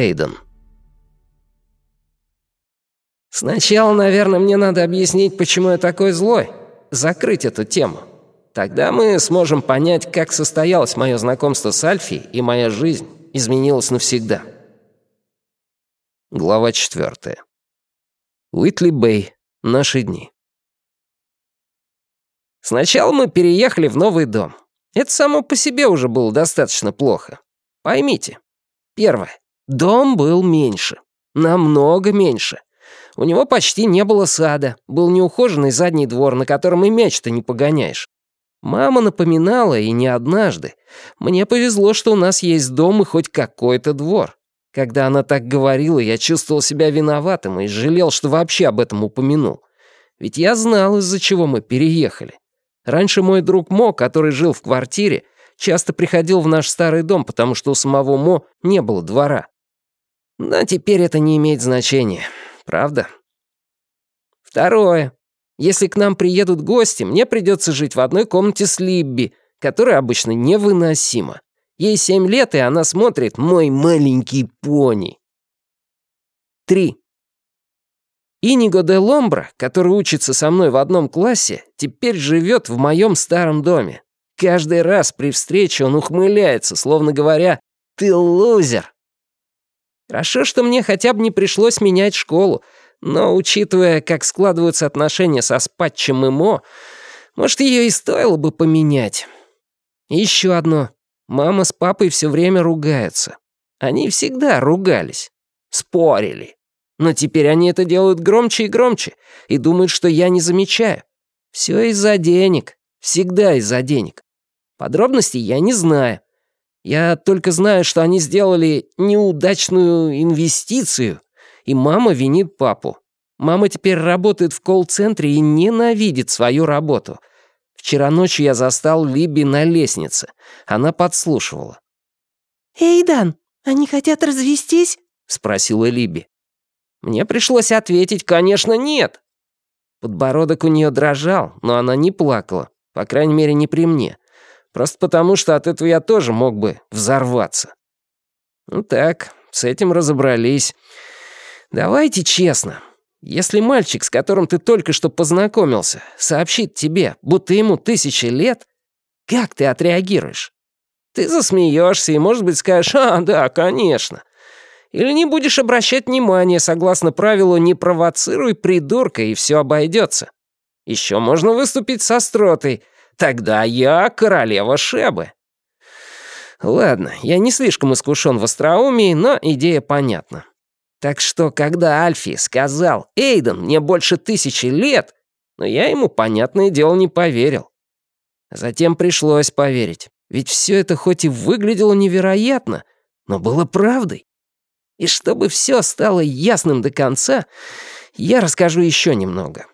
Эйден. «Сначала, наверное, мне надо объяснить, почему я такой злой. Закрыть эту тему. Тогда мы сможем понять, как состоялось мое знакомство с Альфи, и моя жизнь изменилась навсегда». Глава четвертая. Уитли Бэй. Наши дни. Сначала мы переехали в новый дом. Это само по себе уже было достаточно плохо. Поймите. Первое. Дом был меньше. Намного меньше. У него почти не было сада. Был неухоженный задний двор, на котором и мяч-то не погоняешь. Мама напоминала, и не однажды. Мне повезло, что у нас есть дом и хоть какой-то двор. Когда она так говорила, я чувствовал себя виноватым и жалел, что вообще об этом упомянул. Ведь я знал, из-за чего мы переехали. Раньше мой друг Мо, который жил в квартире, часто приходил в наш старый дом, потому что у самого Мо не было двора. Но теперь это не имеет значения, правда? Второе. Если к нам приедут гости, мне придется жить в одной комнате с Либби, которая обычно невыносима. Ей семь лет, и она смотрит «Мой маленький пони». Три. Иниго де Ломбра, который учится со мной в одном классе, теперь живет в моем старом доме. Каждый раз при встрече он ухмыляется, словно говоря «Ты лузер!». Хорошо, что мне хотя бы не пришлось менять школу, но, учитывая, как складываются отношения со Спатчем и Мо, может, ее и стоило бы поменять. Еще одно. Мама с папой все время ругаются. Они всегда ругались. Спорили. Но теперь они это делают громче и громче и думают, что я не замечаю. Все из-за денег. Всегда из-за денег. Подробностей я не знаю. Я только знаю, что они сделали неудачную инвестицию, и мама винит папу. Мама теперь работает в колл-центре и ненавидит свою работу. Вчера ночью я застал Либи на лестнице. Она подслушивала. «Эй, Дан, они хотят развестись?» — спросила Либи. Мне пришлось ответить, конечно, нет. Подбородок у нее дрожал, но она не плакала, по крайней мере, не при мне. Просто потому, что от этого я тоже мог бы взорваться. Ну так, с этим разобрались. Давайте честно. Если мальчик, с которым ты только что познакомился, сообщит тебе, будто ему тысячи лет, как ты отреагируешь? Ты засмеешься и, может быть, скажешь «А, да, конечно». Или не будешь обращать внимания, согласно правилу «не провоцируй придурка, и все обойдется». Еще можно выступить с остротой. Тогда я королева Шебы. Ладно, я не слишком искушен в остроумии, но идея понятна. Так что, когда Альфи сказал «Эйден, мне больше тысячи лет», но я ему, понятное дело, не поверил. Затем пришлось поверить, ведь все это хоть и выглядело невероятно, но было правдой. И чтобы все стало ясным до конца, я расскажу еще немного.